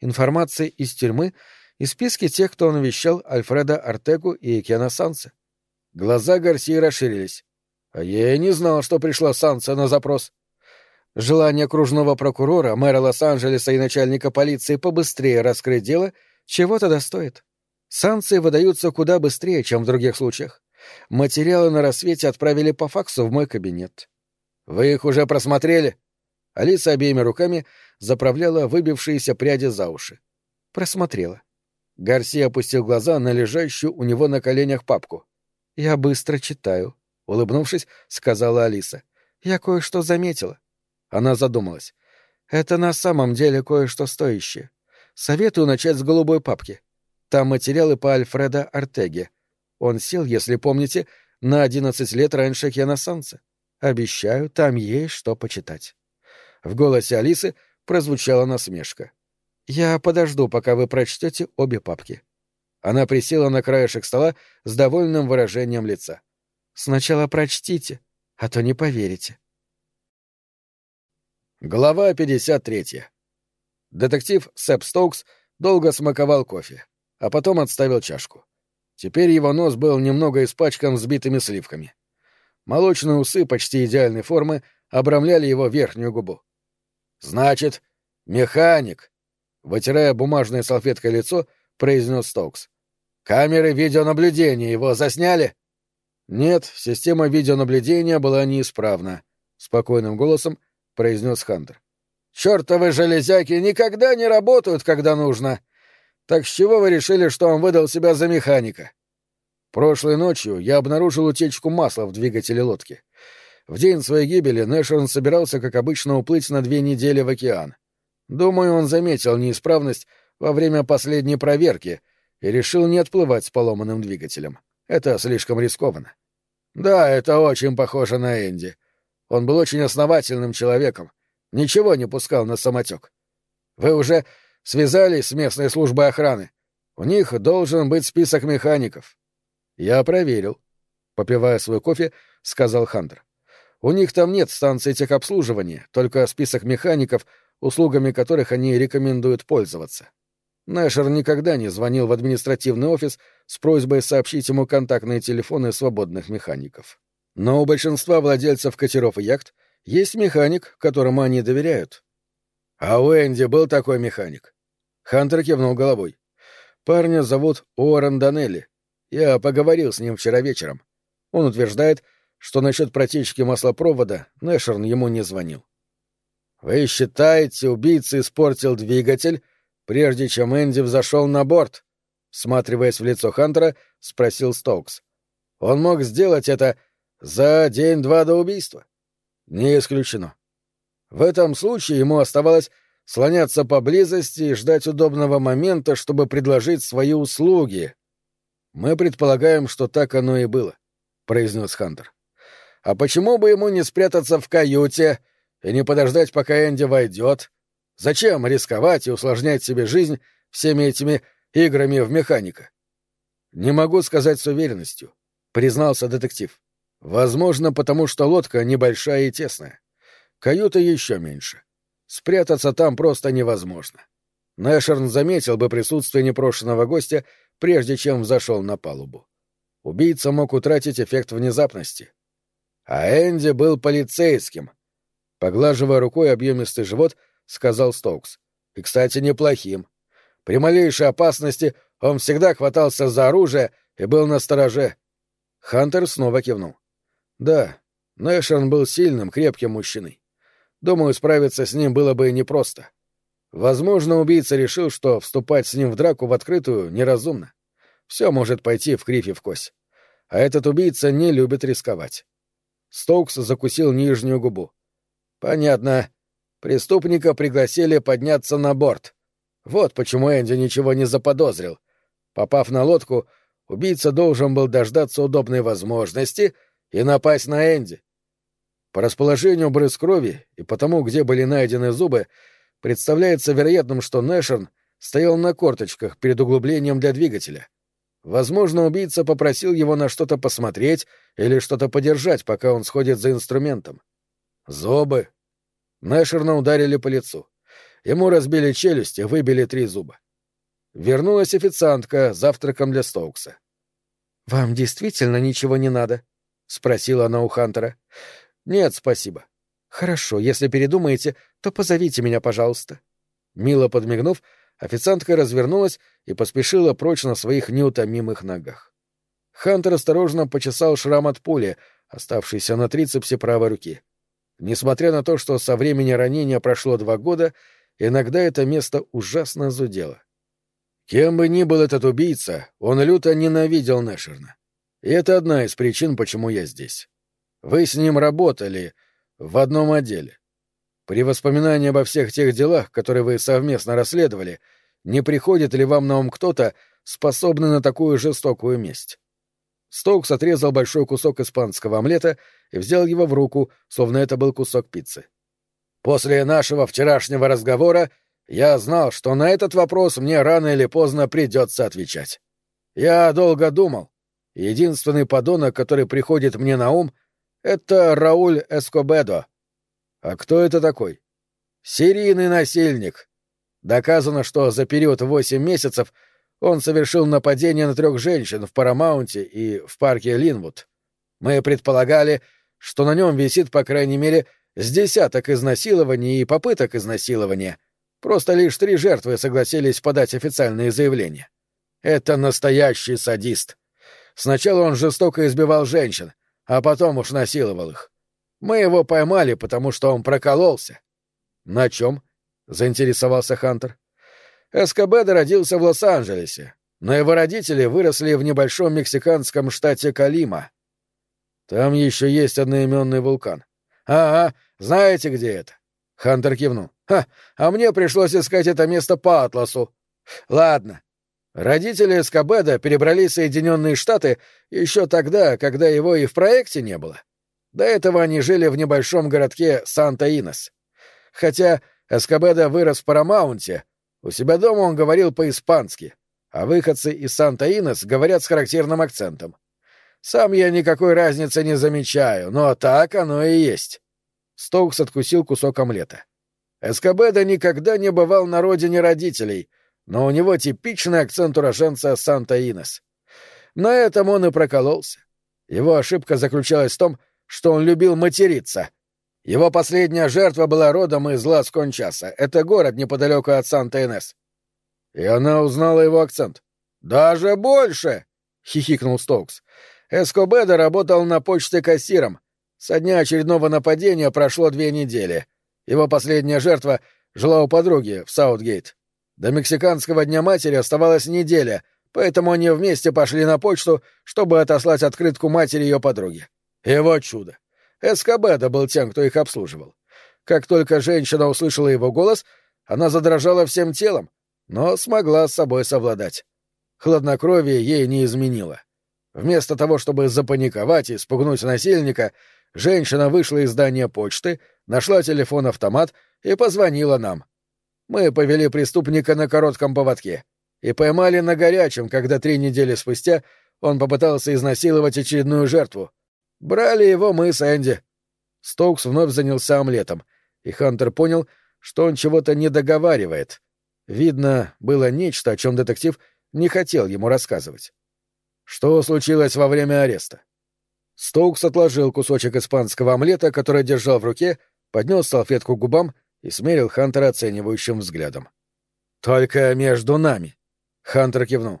«Информация из тюрьмы и списки тех, кто навещал Альфреда Артегу и Кена Санса. Глаза Гарсии расширились. А я и не знал, что пришла Санса на запрос. Желание окружного прокурора, мэра Лос-Анджелеса и начальника полиции побыстрее раскрыть дело чего-то достоит. Санкции выдаются куда быстрее, чем в других случаях. Материалы на рассвете отправили по факсу в мой кабинет. Вы их уже просмотрели? Алиса обеими руками заправляла выбившиеся пряди за уши. Просмотрела. Гарсия опустил глаза на лежащую у него на коленях папку. «Я быстро читаю», — улыбнувшись, сказала Алиса. «Я кое-что заметила». Она задумалась. «Это на самом деле кое-что стоящее. Советую начать с голубой папки. Там материалы по Альфреда Артеге. Он сел, если помните, на одиннадцать лет раньше Кена Санса. Обещаю, там есть что почитать». В голосе Алисы прозвучала насмешка. «Я подожду, пока вы прочтете обе папки». Она присела на краешек стола с довольным выражением лица. «Сначала прочтите, а то не поверите». Глава 53. Детектив Сэп Стоукс долго смаковал кофе, а потом отставил чашку. Теперь его нос был немного испачкан взбитыми сливками. Молочные усы почти идеальной формы обрамляли его верхнюю губу. «Значит, механик!» — вытирая бумажной салфеткой лицо, произнес Стоукс. «Камеры видеонаблюдения его засняли?» «Нет, система видеонаблюдения была неисправна», — спокойным голосом произнес Хантер. «Чёртовы железяки никогда не работают, когда нужно. Так с чего вы решили, что он выдал себя за механика?» «Прошлой ночью я обнаружил утечку масла в двигателе лодки. В день своей гибели Нэшерн собирался, как обычно, уплыть на две недели в океан. Думаю, он заметил неисправность во время последней проверки и решил не отплывать с поломанным двигателем. Это слишком рискованно. Да, это очень похоже на Энди. Он был очень основательным человеком, ничего не пускал на самотек. Вы уже связались с местной службой охраны? У них должен быть список механиков. Я проверил. Попивая свой кофе, сказал Хантер. У них там нет станции техобслуживания, только список механиков, услугами которых они рекомендуют пользоваться. Нэшер никогда не звонил в административный офис с просьбой сообщить ему контактные телефоны свободных механиков. Но у большинства владельцев катеров и яхт есть механик, которому они доверяют. А у Энди был такой механик. Хантер кивнул головой. Парня зовут Уоррен Данелли. Я поговорил с ним вчера вечером. Он утверждает, что насчет протечки маслопровода Нэшерн ему не звонил. «Вы считаете, убийца испортил двигатель, прежде чем Энди взошел на борт?» Всматриваясь в лицо Хантера, спросил Стоукс. «Он мог сделать это за день-два до убийства? Не исключено. В этом случае ему оставалось слоняться поблизости и ждать удобного момента, чтобы предложить свои услуги. Мы предполагаем, что так оно и было, произнес Хантер. А почему бы ему не спрятаться в каюте и не подождать, пока Энди войдет? Зачем рисковать и усложнять себе жизнь всеми этими играми в механика? Не могу сказать с уверенностью, признался детектив. Возможно, потому что лодка небольшая и тесная. Каюта еще меньше. Спрятаться там просто невозможно. Нэшерн заметил бы присутствие непрошенного гостя, прежде чем взошел на палубу. Убийца мог утратить эффект внезапности. А Энди был полицейским. Поглаживая рукой объемистый живот, сказал Стоукс. И, кстати, неплохим. При малейшей опасности он всегда хватался за оружие и был на стороже. Хантер снова кивнул. Да, Нэшон был сильным, крепким мужчиной. Думаю, справиться с ним было бы непросто. Возможно, убийца решил, что вступать с ним в драку в открытую неразумно. Все может пойти в кривь и в кось. А этот убийца не любит рисковать. Стоукс закусил нижнюю губу. Понятно. Преступника пригласили подняться на борт. Вот почему Энди ничего не заподозрил. Попав на лодку, убийца должен был дождаться удобной возможности — и напасть на Энди. По расположению брызг крови и потому, где были найдены зубы, представляется вероятным, что Нэшерн стоял на корточках перед углублением для двигателя. Возможно, убийца попросил его на что-то посмотреть или что-то подержать, пока он сходит за инструментом. Зубы. Нэшерна ударили по лицу. Ему разбили челюсть и выбили три зуба. Вернулась официантка завтраком для Стоукса. «Вам действительно ничего не надо?» — спросила она у Хантера. «Нет, спасибо». «Хорошо, если передумаете, то позовите меня, пожалуйста». Мило подмигнув, официантка развернулась и поспешила прочь на своих неутомимых ногах. Хантер осторожно почесал шрам от пули, оставшийся на трицепсе правой руки. Несмотря на то, что со времени ранения прошло два года, иногда это место ужасно зудело. Кем бы ни был этот убийца, он люто ненавидел Нэшерна. И это одна из причин, почему я здесь. Вы с ним работали в одном отделе. При воспоминании обо всех тех делах, которые вы совместно расследовали, не приходит ли вам на ум кто-то, способный на такую жестокую месть? Стоукс отрезал большой кусок испанского омлета и взял его в руку, словно это был кусок пиццы. «После нашего вчерашнего разговора Я знал, что на этот вопрос мне рано или поздно придется отвечать. Я долго думал. Единственный подонок, который приходит мне на ум, — это Рауль Эскобедо. А кто это такой? Серийный насильник. Доказано, что за период восемь месяцев он совершил нападение на трех женщин в Парамаунте и в парке Линвуд. Мы предполагали, что на нем висит, по крайней мере, с десяток изнасилований и попыток изнасилования. Просто лишь три жертвы согласились подать официальные заявления. Это настоящий садист. Сначала он жестоко избивал женщин, а потом уж насиловал их. Мы его поймали, потому что он прокололся. — На чем? — заинтересовался Хантер. Эскобедо родился в Лос-Анджелесе, но его родители выросли в небольшом мексиканском штате Калима. Там еще есть одноименный вулкан. Ага, знаете, где это? Хантер кивнул. Ха, а мне пришлось искать это место по атласу. Ладно. Родители Эскобеда перебрались в Соединенные Штаты еще тогда, когда его и в проекте не было. До этого они жили в небольшом городке Санта-Инес. Хотя Эскобеда вырос в Парамаунте, у себя дома он говорил по-испански, а выходцы из Санта-Инес говорят с характерным акцентом. Сам я никакой разницы не замечаю, но так оно и есть. Стоукс откусил кусок омлета. Эскобеда никогда не бывал на родине родителей, но у него типичный акцент уроженца Санта-Инес. На этом он и прокололся. Его ошибка заключалась в том, что он любил материться — его последняя жертва была родом из Лас-Кончаса. Это город неподалеку от Санта-Инес. И она узнала его акцент. «Даже больше!» — хихикнул Стоукс. Эскобеда работал на почте кассиром. Со дня очередного нападения прошло две недели. Его последняя жертва жила у подруги в Саутгейт. До мексиканского дня матери оставалась неделя, поэтому они вместе пошли на почту, чтобы отослать открытку матери ее подруги. Его чудо. Эскобеда был тем, кто их обслуживал. Как только женщина услышала его голос, она задрожала всем телом, но смогла с собой совладать. Хладнокровие ей не изменило. Вместо того, чтобы запаниковать и спугнуть насильника, женщина вышла из здания почты, нашла телефон-автомат и позвонила нам. Мы повели преступника на коротком поводке и поймали на горячем, когда три недели спустя он попытался изнасиловать очередную жертву, Брали его мы с Энди. Стоукс вновь занялся омлетом, и Хантер понял, что он чего-то не договаривает. Видно, было нечто, о чем детектив не хотел ему рассказывать. Что случилось во время ареста? Стоукс отложил кусочек испанского омлета, который держал в руке, поднес салфетку к губам и смерил Хантера оценивающим взглядом. «Только между нами», — Хантер кивнул.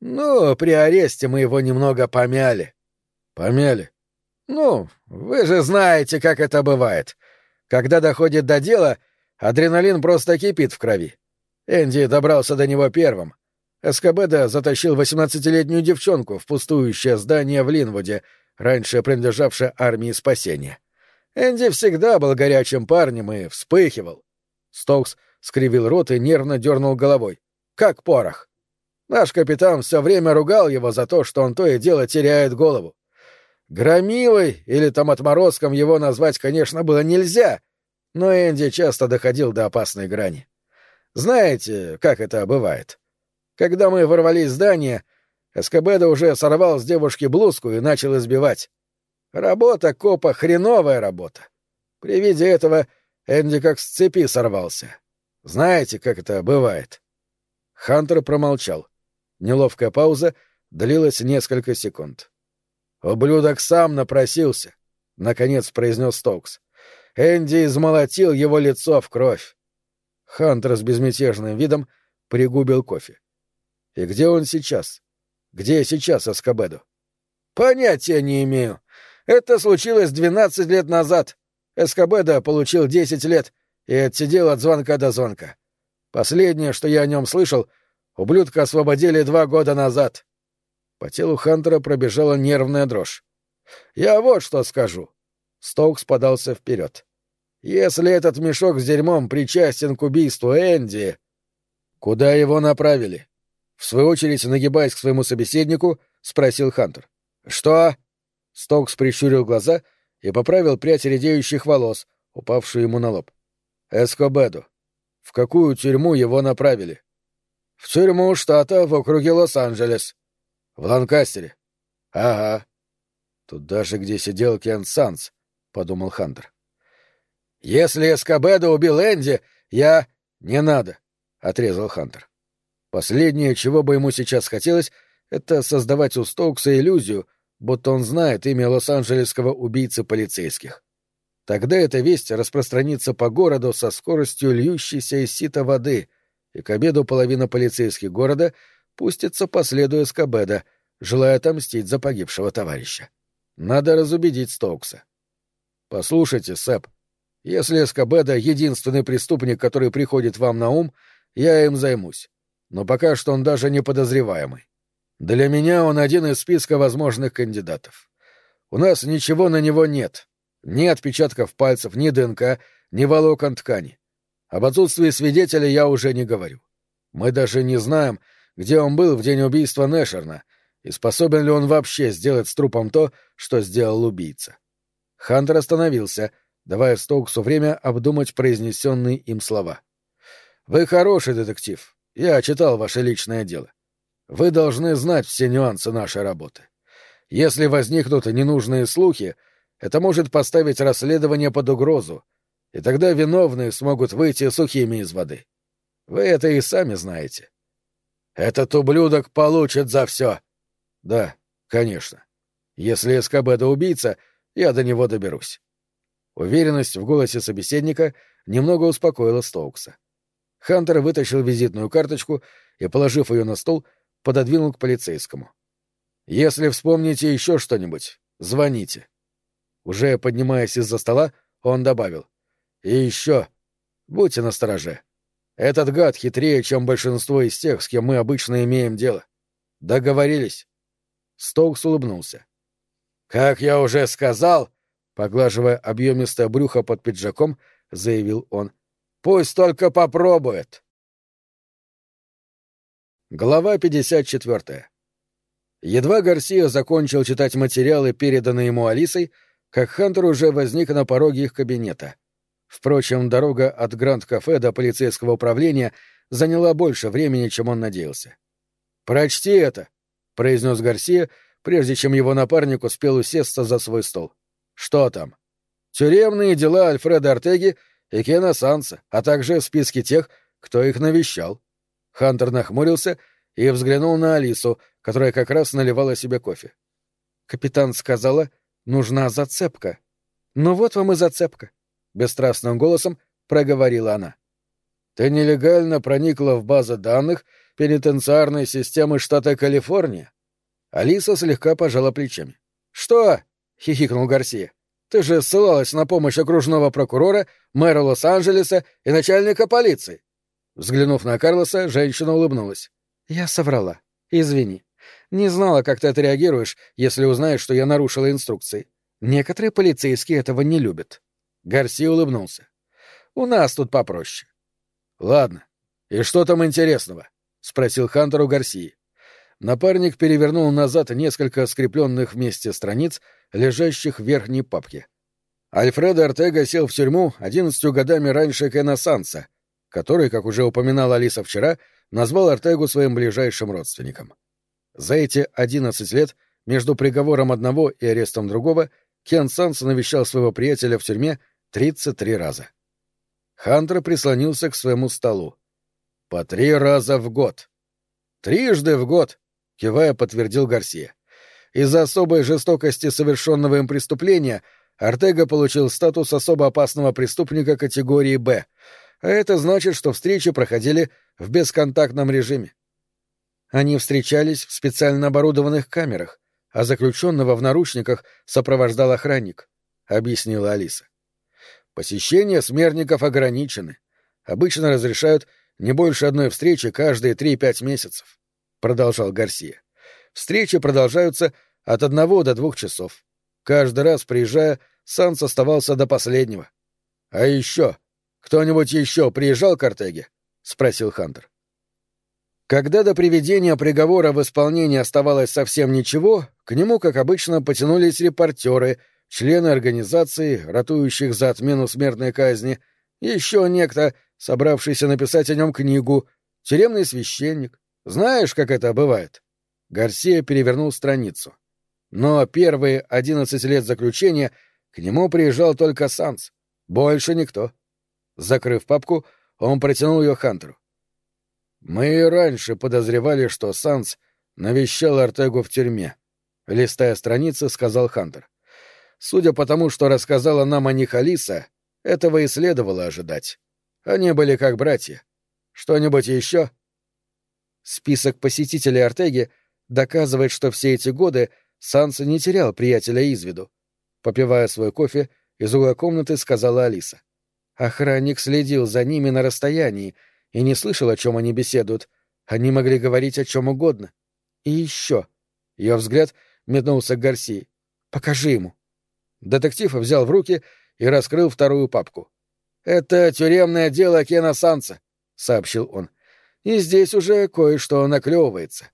«Ну, при аресте мы его немного помяли. Помяли. Ну, вы же знаете, как это бывает. Когда доходит до дела, адреналин просто кипит в крови. Энди добрался до него первым. СКБД затащил восемнадцатилетнюю девчонку в пустующее здание в Линвуде, раньше принадлежавшее армии спасения. Энди всегда был горячим парнем и вспыхивал. Стокс скривил рот и нервно дернул головой. Как порох. Наш капитан все время ругал его за то, что он то и дело теряет голову. Громилой или там отморозком его назвать, конечно, было нельзя, но Энди часто доходил до опасной грани. Знаете, как это бывает? Когда мы ворвались в здание, Эскобеда уже сорвал с девушки блузку и начал избивать. Работа копа — хреновая работа. При виде этого Энди как с цепи сорвался. Знаете, как это бывает? Хантер промолчал. Неловкая пауза длилась несколько секунд. «Ублюдок сам напросился», — наконец произнес Стокс. Энди измолотил его лицо в кровь. Хантер с безмятежным видом пригубил кофе. «И где он сейчас? Где сейчас Аскабеду?» «Понятия не имею. Это случилось двенадцать лет назад. Эскобеда получил десять лет и отсидел от звонка до звонка. Последнее, что я о нем слышал, ублюдка освободили два года назад. По телу Хантера пробежала нервная дрожь. «Я вот что скажу». Стоукс подался вперед. «Если этот мешок с дерьмом причастен к убийству Энди...» «Куда его направили?» В свою очередь, нагибаясь к своему собеседнику, спросил Хантер. «Что?» Стокс прищурил глаза и поправил прядь редеющих волос, упавшую ему на лоб. «Эскобеду». В какую тюрьму его направили? В тюрьму штата в округе Лос-Анджелес. В Ланкастере. Ага. Тут даже где сидел Кен Санс, подумал Хантер. Если Эскобедо убил Энди, я... Не надо, отрезал Хантер. Последнее, чего бы ему сейчас хотелось, это создавать у Стоукса иллюзию, будто он знает имя лос-анджелесского убийцы полицейских. Тогда эта весть распространится по городу со скоростью льющейся из сита воды, и к обеду половина полицейских города пустится по следу Эскобеда, желая отомстить за погибшего товарища. Надо разубедить Стоукса. Послушайте, Сэп, если Эскобеда — единственный преступник, который приходит вам на ум, я им займусь. Но пока что он даже не подозреваемый. Для меня он один из списка возможных кандидатов. У нас ничего на него нет, ни отпечатков пальцев, ни ДНК, ни волокон ткани. Об отсутствии свидетеля я уже не говорю. Мы даже не знаем, где он был в день убийства Нэшерна, и способен ли он вообще сделать с трупом то, что сделал убийца. Хантер остановился, давая Стоуксу время обдумать произнесенные им слова. «Вы хороший детектив. Я читал ваше личное дело. Вы должны знать все нюансы нашей работы. Если возникнут ненужные слухи, это может поставить расследование под угрозу, и тогда виновные смогут выйти сухими из воды. Вы это и сами знаете. Этот ублюдок получит за все. Да, конечно. Если Эскобеда убийца, я до него доберусь. Уверенность в голосе собеседника немного успокоила Стоукса. Хантер вытащил визитную карточку и, положив ее на стол, пододвинул к полицейскому. «Если вспомните еще что-нибудь, звоните. Уже поднимаясь из-за стола, он добавил. «И еще. Будьте настороже. Этот гад хитрее, чем большинство из тех, с кем мы обычно имеем дело. Договорились?» Стоукс улыбнулся. «Как я уже сказал», — поглаживая объемистое брюхо под пиджаком, заявил он, — «пусть только попробует». Глава 54. Едва Гарсия закончил читать материалы, переданные ему Алисой, как Хантер уже возник на пороге их кабинета. Впрочем, дорога от Гранд-кафе до полицейского управления заняла больше времени, чем он надеялся. «Прочти это», — произнес Гарсия, прежде чем его напарник успел усесться за свой стол. «Что там?» «Тюремные дела Альфреда Артеги и Кена Санса, а также списки тех, кто их навещал». Хантер нахмурился и взглянул на Алису, которая как раз наливала себе кофе. Капитан сказала, Нужна зацепка. Ну вот вам и зацепка. Бесстрастным голосом проговорила она. Ты нелегально проникла в базу данных пенитенциарной системы штата Калифорния? Алиса слегка пожала плечами. Что? хихикнул Гарсия. Ты же ссылалась на помощь окружного прокурора, мэра Лос-Анджелеса и начальника полиции. Взглянув на Карлоса, женщина улыбнулась. Я соврала. Извини. Не знала, как ты отреагируешь, если узнаешь, что я нарушила инструкции. Некоторые полицейские этого не любят. Гарси улыбнулся. У нас тут попроще. Ладно. И что там интересного? спросил Хантер у Гарсии. Напарник перевернул назад несколько скрепленных вместе страниц, лежащих в верхней папке. Альфредо Артега сел в тюрьму одиннадцатью годами раньше Кена Санса, который, как уже упоминала Алиса вчера, назвал Артегу своим ближайшим родственником. За эти 11 лет между приговором одного и арестом другого Кен Санс навещал своего приятеля в тюрьме 33 раза. Хантер прислонился к своему столу. «По три раза в год». «Трижды в год», — кивая, подтвердил Гарсия. Из-за особой жестокости совершенного им преступления Артега получил статус особо опасного преступника категории «Б», а это значит, что встречи проходили в бесконтактном режиме. Они встречались в специально оборудованных камерах, а заключенного в наручниках сопровождал охранник, — объяснила Алиса. Посещения смертников ограничены. Обычно разрешают не больше одной встречи каждые три-пять месяцев, — продолжал Гарсия. Встречи продолжаются от одного до двух часов. Каждый раз, приезжая, Санс оставался до последнего. — А еще? Кто-нибудь еще приезжал к Артеге? — спросил Хантер. Когда до приведения приговора в исполнение оставалось совсем ничего, к нему, как обычно, потянулись репортеры, члены организаций, ратующих за отмену смертной казни, еще некто, собравшийся написать о нем книгу, тюремный священник. Знаешь, как это бывает?» Гарсия перевернул страницу. Но первые одиннадцать лет заключения к нему приезжал только Санс. Больше никто. Закрыв папку, он протянул ее Хантеру. «Мы и раньше подозревали, что Санс навещал Артегу в тюрьме», — листая страницы, сказал Хантер. «Судя по тому, что рассказала нам о них Алиса, этого и следовало ожидать. Они были как братья. Что-нибудь еще?» Список посетителей Артеги доказывает, что все эти годы Санс не терял приятеля из виду. Попивая свой кофе, из угла комнаты сказала Алиса. Охранник следил за ними на расстоянии и не слышал, о чем они беседуют. Они могли говорить о чем угодно. И еще. Ее взгляд метнулся к Гарсии. «Покажи ему». Детектив взял в руки и раскрыл вторую папку. «Это тюремное дело Кена Санса», — сообщил он. «И здесь уже кое-что наклевывается.